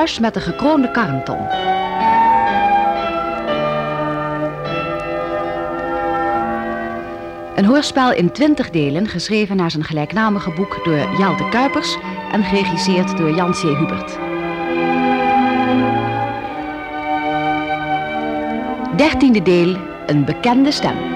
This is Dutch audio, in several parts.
met de gekroonde karnton. Een hoorspel in twintig delen, geschreven naar zijn gelijknamige boek door Jelte Kuipers en geregisseerd door Jan C. Hubert. Dertiende deel, een bekende stem.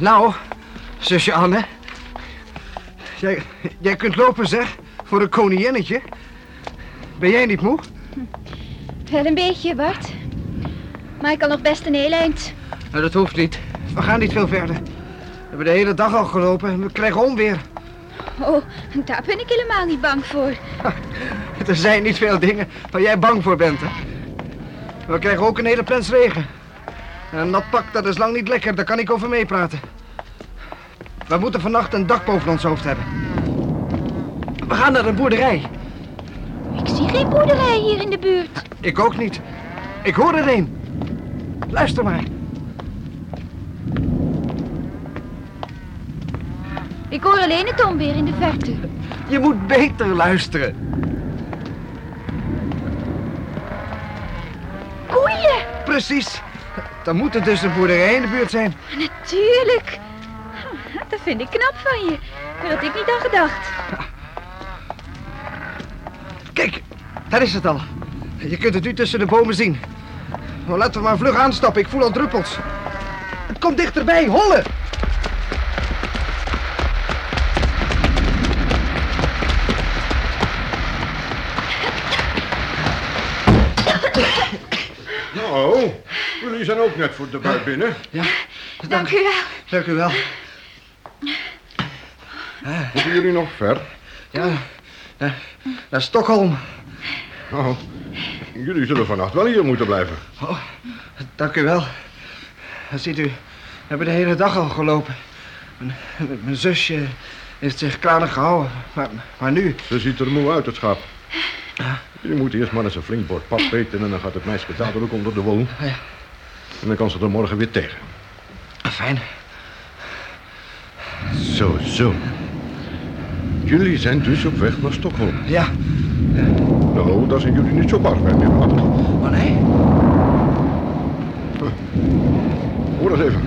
Nou, zusje Anne. Jij, jij kunt lopen, zeg, voor een koninginnetje. Ben jij niet moe? Wel een beetje, Bart. Maar ik kan nog best een heel eind. Nou, dat hoeft niet. We gaan niet veel verder. We hebben de hele dag al gelopen en we krijgen onweer. Oh, daar ben ik helemaal niet bang voor. Er zijn niet veel dingen waar jij bang voor bent, hè? We krijgen ook een hele plens regen. En een nat pak, dat is lang niet lekker. Daar kan ik over meepraten. We moeten vannacht een dak boven ons hoofd hebben. We gaan naar een boerderij. Ik zie geen boerderij hier in de buurt. Ik ook niet. Ik hoor er een. Luister maar. Ik hoor alleen het onweer in de verte. Je moet beter luisteren. Koeien! Precies. Dan moet er dus een boerderij in de buurt zijn. Natuurlijk. Dat vind ik knap van je. Daar had ik niet aan gedacht. Kijk, daar is het al. Je kunt het nu tussen de bomen zien. Nou, laten we maar vlug aanstappen. Ik voel al druppels. Het komt dichterbij. Hollen! Nou, jullie zijn ook net voor de bui binnen. Ja, Dank u wel. dank u wel. Moeten jullie nog ver? Ja, naar, naar Stockholm. Nou, jullie zullen vannacht wel hier moeten blijven. Oh, dank u wel. Ziet u, we hebben de hele dag al gelopen. Mijn, mijn zusje heeft zich kranig gehouden. Maar, maar nu... Ze ziet er moe uit, het schap. Jullie moeten eerst maar eens een flink bord pap eten... en dan gaat het meisje ook onder de wol. Ja. En dan kan ze er morgen weer tegen. Fijn. Zo, zo. Jullie zijn dus op weg naar Stockholm. Ja. Nou, daar zijn jullie niet zo bang bij meer. Oh nee? Hoor eens even.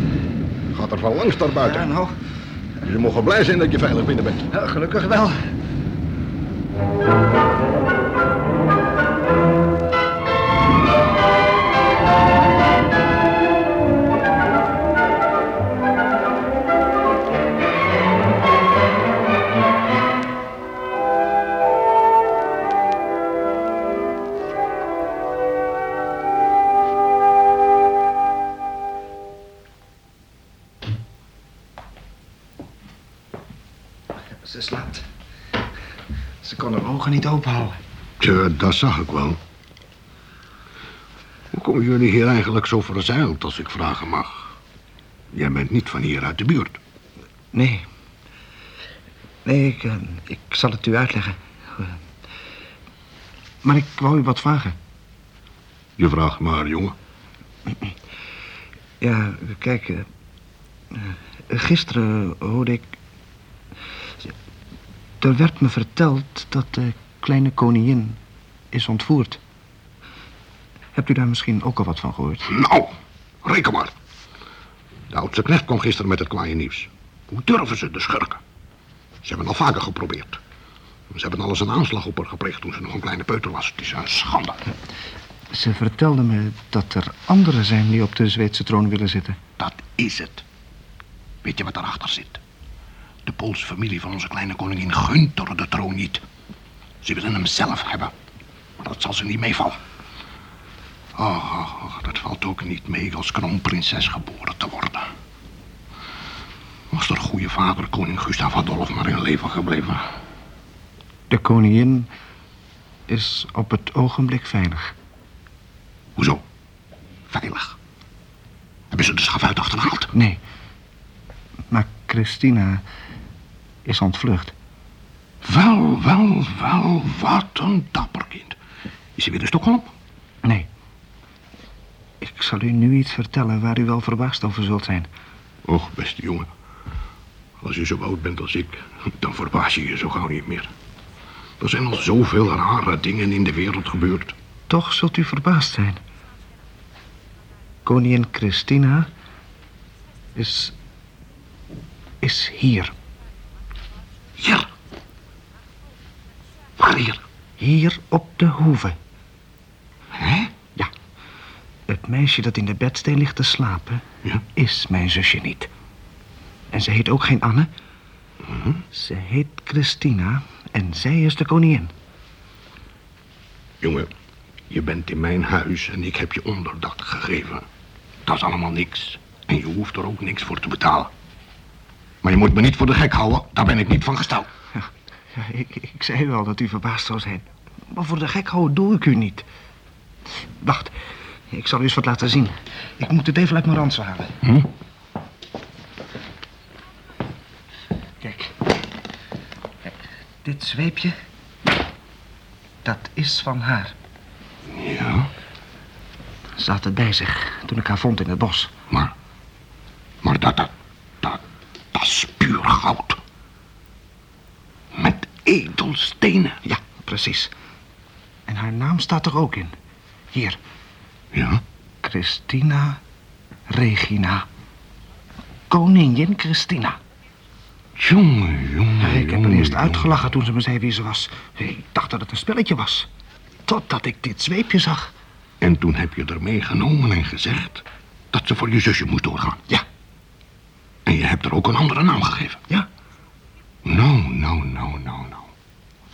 Gaat er van langs daar Ja, buiten. nou, Jullie mogen blij zijn dat je veilig binnen bent. ja, gelukkig wel. Dat zag ik wel. Hoe komen jullie hier eigenlijk zo verzeild, als ik vragen mag? Jij bent niet van hier uit de buurt. Nee. Nee, ik, eh, ik zal het u uitleggen. Maar ik wou u wat vragen. Je vraagt maar, jongen. Ja, kijk. eh, eh, gisteren hoorde ik... Er werd me verteld dat de kleine koningin is ontvoerd. Hebt u daar misschien ook al wat van gehoord? Nou, reken maar. De oudste knecht kwam gisteren met het kwaaie nieuws. Hoe durven ze, de schurken? Ze hebben al vaker geprobeerd. Ze hebben alles een aanslag op haar gepleegd toen ze nog een kleine peuter was. Het is een schande. Ze vertelde me dat er anderen zijn die op de Zweedse troon willen zitten. Dat is het. Weet je wat daarachter zit? De Poolse familie van onze kleine koningin gunt er de troon niet. Ze willen hem zelf hebben. Dat zal ze niet meevallen. Oh, oh, oh, dat valt ook niet mee als kroonprinses geboren te worden. Was er goede vader, koning Gustav Adolf, maar in leven gebleven. De koningin is op het ogenblik veilig. Hoezo? Veilig. Hebben ze de schavuit achterhaald? Nee. Maar Christina is ontvlucht. Wel, wel, wel, wat een dapper kind. Is ze weer in Stockholm? Nee. Ik zal u nu iets vertellen waar u wel verbaasd over zult zijn. Och, beste jongen. Als je zo oud bent als ik, dan verbaas je je zo gauw niet meer. Er zijn al zoveel rare dingen in de wereld gebeurd. Toch zult u verbaasd zijn. Koningin Christina is. is hier. Hier. Waar hier? Hier op de hoeve. Hè? Ja. Het meisje dat in de bedsteen ligt te slapen, Ja. is mijn zusje niet. En ze heet ook geen Anne. Ze heet Christina en zij is de koningin. Jongen, je bent in mijn huis en ik heb je onderdak gegeven. Dat is allemaal niks. En je hoeft er ook niks voor te betalen. Maar je moet me niet voor de gek houden. Daar ben ik niet van gesteld. Ja, ja ik, ik zei wel dat u verbaasd zou zijn. Maar voor de gek houden doe ik u niet. Wacht, ik zal u eens wat laten zien. Ik moet het even uit mijn ransel halen. Hm? Kijk. Kijk, Dit zweepje, dat is van haar. Ja, Ze had het bij zich toen ik haar vond in het bos. maar... Maar dat, dat, dat, dat is puur goud. Met edelstenen. Ja, precies. En haar naam staat er ook in. Hier, Ja, Christina Regina. Koningin Christina. jongen, jongen, Ja, ik heb jongen, eerst uitgelachen toen ze me zei wie ze was. Ik dacht dat het een spelletje was. Totdat ik dit zweepje zag. En toen heb je er meegenomen en gezegd dat ze voor je zusje moest doorgaan. Ja, En je hebt er ook een andere naam gegeven. ja. Nou, nou, nou, nou, nou.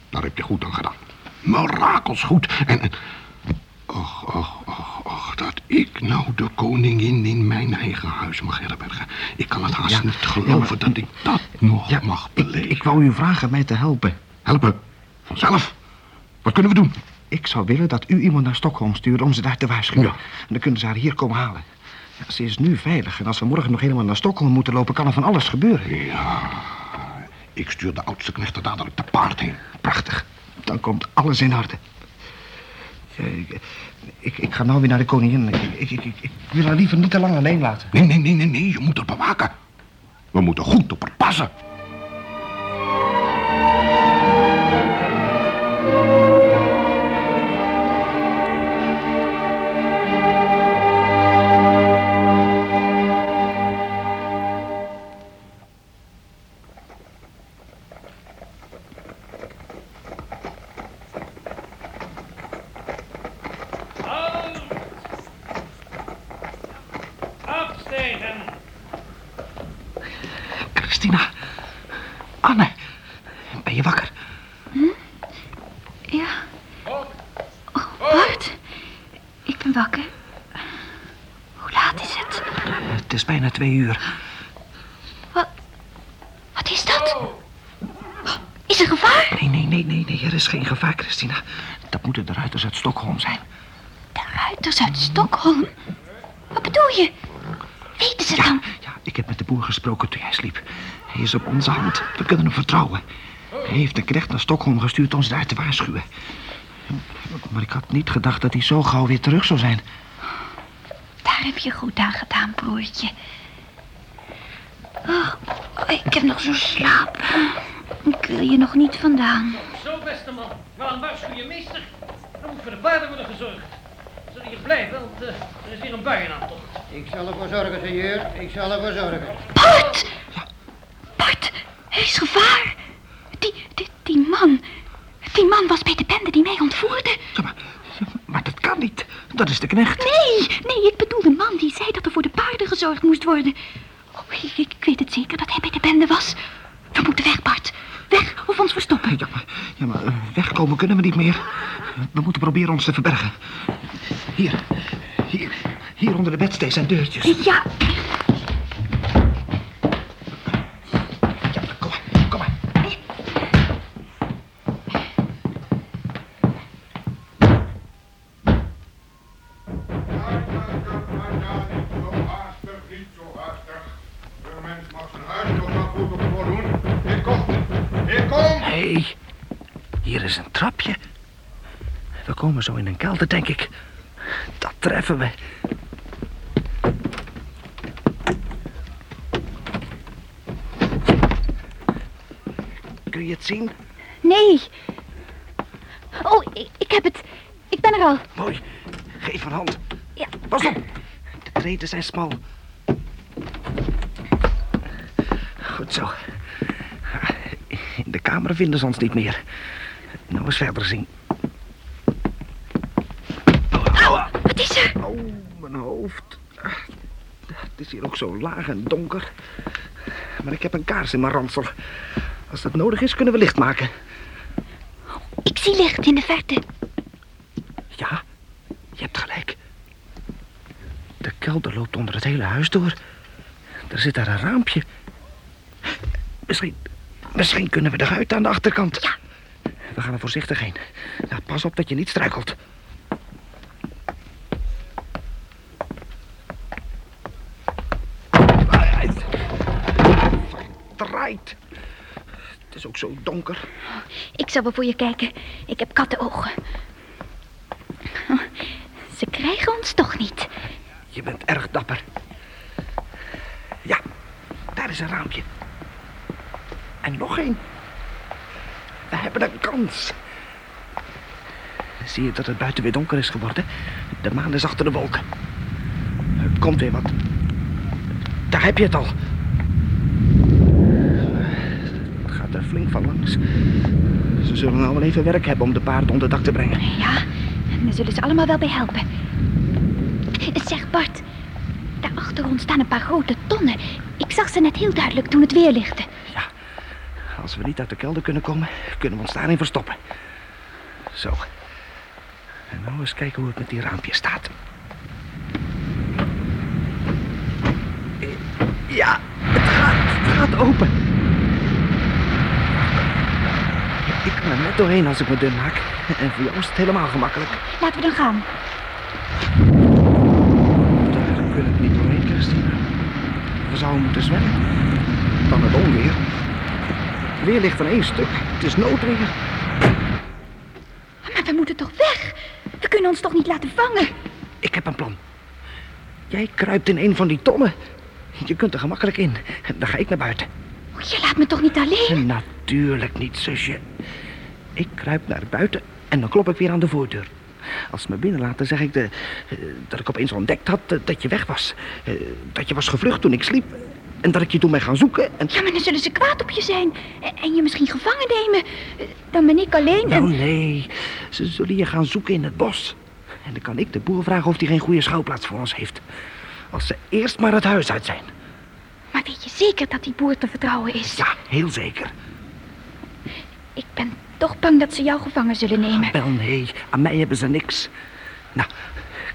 Daar heb je goed aan gedaan. Mirakels goed. En, en... Och, och, och, och, dat ik nou de koningin in mijn eigen huis mag herbergen. Ik kan het haast Ja, niet ja, geloven maar- dat ik dat nog ja mag ik, beleven. ik wou u vragen mij te helpen. Helpen. Vanzelf. Wat kunnen we doen? Ik zou willen dat u iemand naar Stockholm stuurt om ze daar te waarschuwen. Ja. En dan kunnen ze haar hier komen halen. Ja, ze is nu veilig. En als we morgen nog helemaal naar Stockholm moeten lopen, kan er van alles gebeuren. Ja, ik stuur de oudste knechter dadelijk te paard heen. Prachtig. Dan komt alles in orde. Ja, ik, ik, ga nou weer naar de koningin. Ik, ik, ik, wil haar liever niet te lang alleen laten. Nee, nee, nee, nee, nee, je moet er bewaken. We moeten goed op haar passen. Twee uur. Wat? Wat is dat? Is er gevaar? Nee, nee, nee, nee, nee. Er is geen gevaar, Christina. Dat moeten de ruiters uit Stockholm zijn. De ruiters uit Stockholm. Wat bedoel je? Weten ze Ja, dan? ja, ik heb met de boer gesproken toen jij sliep. Hij is op onze hand. We kunnen hem vertrouwen. Hij heeft een knecht naar Stockholm gestuurd om ze daar te waarschuwen. Maar ik had niet gedacht dat hij zo gauw weer terug zou zijn. Daar heb je goed aan gedaan, broertje. Oh, ik heb nog zo slaap. Ik wil je nog niet vandaan. Zo, beste man. Waarom waarschuw je meester? Dan moet voor de paarden worden gezorgd. Zullen hier blijven, want eh, er is weer een bui in aantocht. Ik zal ervoor zorgen, senor. Ik zal ervoor zorgen. Bart! Bart, er is gevaar. Die, die, die man. Die man was bij de bende die mij ontvoerde. Maar dat kan niet. Dat is de knecht. Nee, nee, ik bedoel de man die zei dat er voor de paarden gezorgd moest worden. Ik, ik weet het zeker dat hij bij de bende was. We moeten weg, Bart. Weg of ons verstoppen. Ja, maar, ja, maar eh, wegkomen kunnen we niet meer. We moeten proberen ons te verbergen. Hier, hier, hier onder de bedsteeds zijn deurtjes. Ja, Hier komt. Hier komt. Nee. Hier is een trapje. We komen zo in een kelder, denk ik. Dat treffen we. Kun je het zien? Nee. Oh, ik, ik heb het. Ik ben er al. Mooi. Geef een hand. Ja. Pas op. De treden zijn smal. Goed zo. In de kamer vinden ze ons niet meer. Nou eens verder zien. Wat is er? Oh, mijn hoofd. Het is hier ook zo laag en donker. Maar ik heb een kaars in mijn ransel. Als dat nodig is, kunnen we licht maken. Ik zie licht in de verte. Ja, je hebt gelijk. De kelder loopt onder het hele huis door. Er zit daar een raampje. Misschien, misschien kunnen we eruit aan de achterkant. Ja. We gaan er voorzichtig heen. Nou, pas op dat je niet struikelt. Verdraaid. Het is ook zo donker. Ik zal wel voor je kijken. Ik heb kattenogen. Oh, Ze krijgen ons toch niet. Je bent erg dapper. Ja, daar is een raampje. En nog één. We hebben een kans. Zie je dat het buiten weer donker is geworden? De maan is achter de wolken. Komt weer wat. Daar heb je het al. Het gaat er flink van langs. Ze zullen nou wel even werk hebben om de paarden onder dak te brengen. Ja, daar zullen ze allemaal wel bij helpen. Zeg Bart, daar achter ons staan een paar grote tonnen. Ik zag ze net heel duidelijk toen het weer lichtte. Als we niet uit de kelder kunnen komen, kunnen we ons daarin verstoppen. Zo. En nou eens kijken hoe het met die raampje staat. Ja, het gaat, het gaat open. Ik kan er net doorheen als ik me dun maak. En voor jou is het helemaal gemakkelijk. Laten we dan gaan. Daar kunnen we niet doorheen, Christine. We zouden moeten zwemmen. Dan het onweer. Weer ligt aan één stuk. Het is noodweer. Maar we moeten toch weg? We kunnen ons toch niet laten vangen? Ik heb een plan. Jij kruipt in een van die tonnen. Je kunt er gemakkelijk in. Dan ga ik naar buiten. Oh, Je laat me toch niet alleen? Natuurlijk niet, zusje. Ik kruip naar buiten en dan klop ik weer aan de voordeur. Als ze me binnenlaten, zeg ik de, eh, dat ik opeens ontdekt had eh, dat je weg was. Eh, dat je was gevlucht toen ik sliep. En dat ik je toen ben gaan zoeken. En... Ja, maar dan zullen ze kwaad op je zijn. En- je misschien gevangen nemen. Dan ben ik alleen en... Nou, nee. Ze zullen je gaan zoeken in het bos. En dan kan ik de boer vragen of hij geen goede schouwplaats voor ons heeft. Als ze eerst maar het huis uit zijn. Maar weet je zeker dat die boer te vertrouwen is? Ja, heel zeker. Ik ben toch bang dat ze jou gevangen zullen nemen. Wel, nee. Aan mij hebben ze niks. Nou,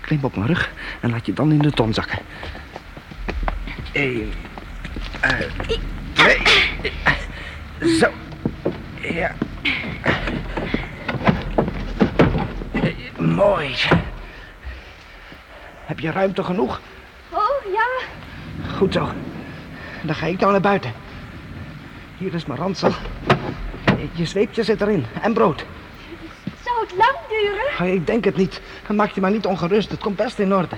klim op mijn rug en laat je dan in de ton zakken. Eén. Eh, eh, Zo. Ja. Eh, Mooi. Heb je ruimte genoeg? Oh, ja. Goed zo. Dan ga ik nou naar buiten. Hier is mijn ransel. Je zweepje zit erin. En brood. Zou het lang duren? Oh, Ik denk het niet. Maak je maar niet ongerust. Het komt best in orde.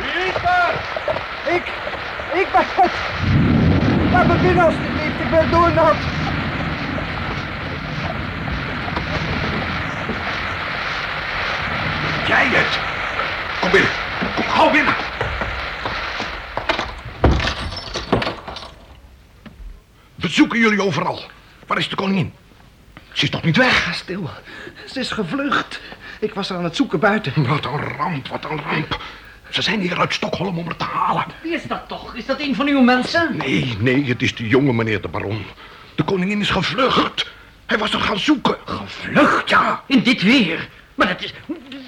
Wie is daar? Ik, ik ben het. Laat me binnen alsjeblieft. Ik ben doornat. Jij het? Kom binnen. Kom gauw binnen. We zoeken jullie overal. Waar is de koningin? Ze is nog niet weg. Ga stil. Ze is gevlucht. Ik was haar aan het zoeken buiten. Wat een ramp, wat een ramp. Ze zijn hier uit Stockholm om haar te halen. Wie is dat toch? Is dat een van uw mensen? Nee, nee, het is de jonge meneer de baron. De koningin is gevlucht. Hij was er gaan zoeken. Vlucht, ja. In dit weer. Maar dat is...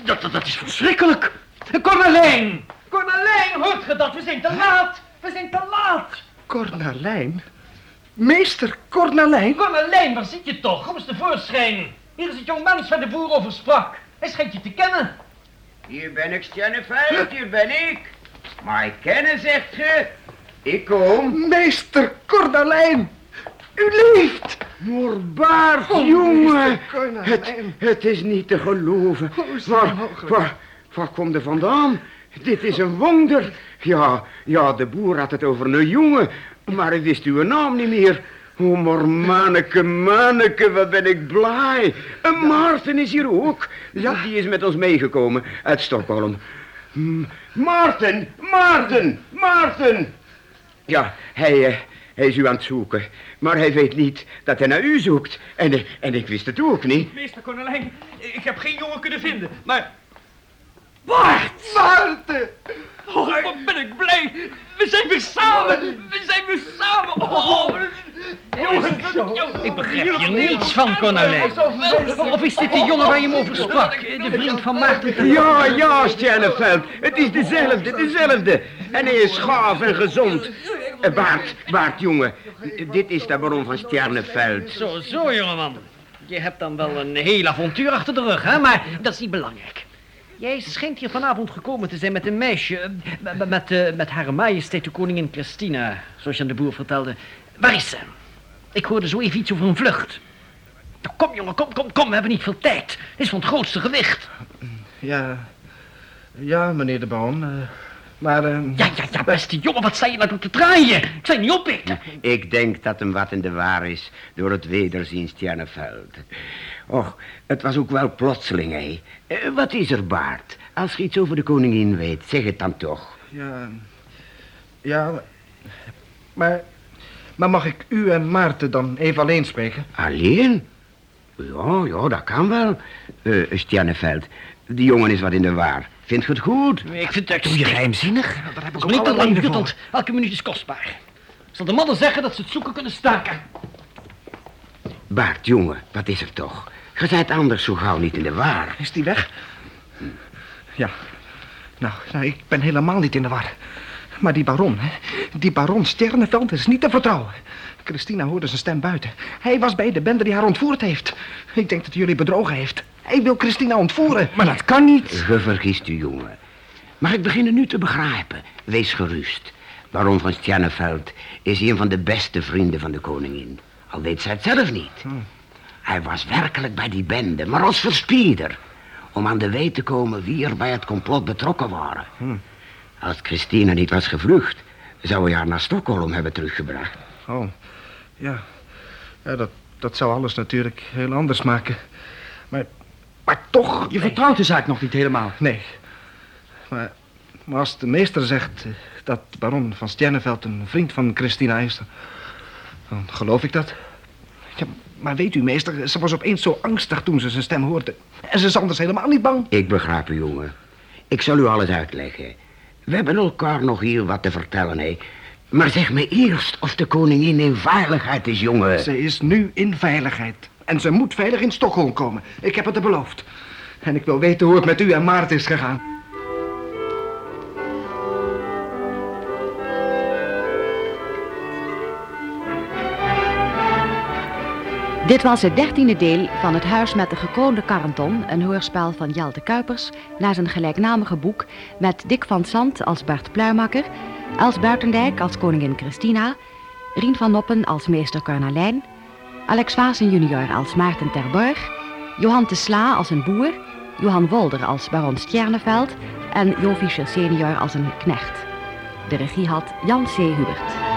Dat, dat, dat is verschrikkelijk. Cornelijn! Cornelijn, hoort ge dat? We zijn te laat. We zijn te laat. Cornelijn? Meester Cornelijn? Cornelijn, waar zit je toch? Kom eens tevoorschijn. Hier is het jongmens waar de boer over sprak. Hij schijnt je te kennen. Hier ben ik, Stjerneveld, hier ben ik. Maar kennen, zegt ge. Ik kom. Meester Cornelijn, u leeft! Morbaard, Oh, jongen. Het, het is niet te geloven. Hoe is het Waar, waar, waar komt er vandaan? Dit is een wonder. Ja, ja, de boer had het over een jongen, maar hij wist uw naam niet meer. Oh, maar manneke, manneke, wat ben ik blij. En Maarten is hier ook. Ja, die is met ons meegekomen uit Stockholm. M- Maarten, Maarten, Maarten. Ja, hij, eh, hij is u aan het zoeken. Maar hij weet niet dat hij naar u zoekt. En, eh, en ik wist het ook niet. Meester Cornelijn, ik heb geen jongen kunnen vinden, maar... Bart! Maarten! Oh, wat ben ik blij! We zijn weer samen! We zijn weer samen! Oh, ik begrijp hier niets van, Cornelijn. Of is dit de jongen waar je hem over sprak? De vriend van Maarten? Ja, ja, Stjerneveld. Het is dezelfde, dezelfde. En hij is gaaf en gezond. Eh, Baart, Baart, jongen. Dit is de baron van Stjerneveld. Zo, zo, jongeman. Je hebt dan wel een heel avontuur achter de rug, hè? Maar dat is niet belangrijk. Jij schijnt hier vanavond gekomen te zijn met een meisje. eh, Met, met, eh, met haar majesteit de koningin Christina, zoals je aan de boer vertelde. Waar is ze? Ik hoorde zo even iets over een vlucht. Nou, Kom, jongen, kom, kom, kom. We hebben niet veel tijd. Het is van het grootste gewicht. Ja, ja, meneer de baron. eh, maar, eh, Ja, ja, ja, beste jongen, wat sta je nou te draaien? Ik zei niet op, ik. Ik denk dat hem wat in de waar is door het wederzien Stjerneveld. Och, het was ook wel plotseling, hè. Eh, Wat is er, Baart? Als je iets over de koningin weet, zeg het dan toch. ja, ja, maar- maar, mag ik u en Maarten dan even alleen spreken? Alleen? Ja, ja, dat kan wel. Eh Stjerneveld, die jongen is wat in de waar. Vindt je het goed? Ik vind het Doe je geheimzinnig? daar heb ik ook niet te lang want elke minuut is kostbaar. Zal de mannen zeggen dat ze het zoeken kunnen staken? Baart, jongen, wat is er toch? Je zijt anders zo gauw niet in de waar. Is die weg? Ja. Nou, nou, ik ben helemaal niet in de war. Maar die baron, hè? Die baron Sterneveld is niet te vertrouwen. Christina hoorde zijn stem buiten. Hij was bij de bende die haar ontvoerd heeft. Ik denk dat hij jullie bedrogen heeft. Hij wil Christina ontvoeren. Maar dat kan niet. Je vergist u, jongen. Maar ik begin het nu te begrijpen. Wees gerust. Baron van Stjerneveld is een van de beste vrienden van de koningin. Al weet zij het zelf niet. Hij was werkelijk bij die bende, maar als verspieder. Om aan de weet te komen wie er bij het complot betrokken waren. Als Christina niet was gevlucht, zou hij haar naar Stockholm hebben teruggebracht. Oh, ja. Ja, dat, dat zou alles natuurlijk heel anders maken. Maar, maar toch... Je vertrouwt de zaak nog niet helemaal. Nee. Maar, maar als de meester zegt eh, dat baron van Stjerneveld een vriend van Christina is... dan geloof ik dat. Maar weet u, meester, ze was opeens zo angstig toen ze zijn stem hoorde. En ze is anders helemaal niet bang. Ik begrijp u, jongen. Ik zal u alles uitleggen. We hebben elkaar nog hier wat te vertellen, hè. Maar zeg me eerst of de koningin in veiligheid is, jongen. Ze is nu in veiligheid. En ze moet veilig in Stockholm komen. Ik heb het haar beloofd. En ik wil weten hoe het met u en Maarten is gegaan. Dit was het dertiende deel van Het Huis met de Gekroonde Karanton, een hoorspel van Jelte Kuipers, naar zijn gelijknamige boek, met Dick van Sant als Bart Pluimakker, Els Buitendijk als koningin Christina, Rien van Noppen als meester Cornelijn, Alex Vaassen junior als Maarten Terborg, Johan de Sla als een boer, Johan Wolder als baron Stjerneveld en Jo Fischer senior als een knecht. De regie had Jan C. Hubert.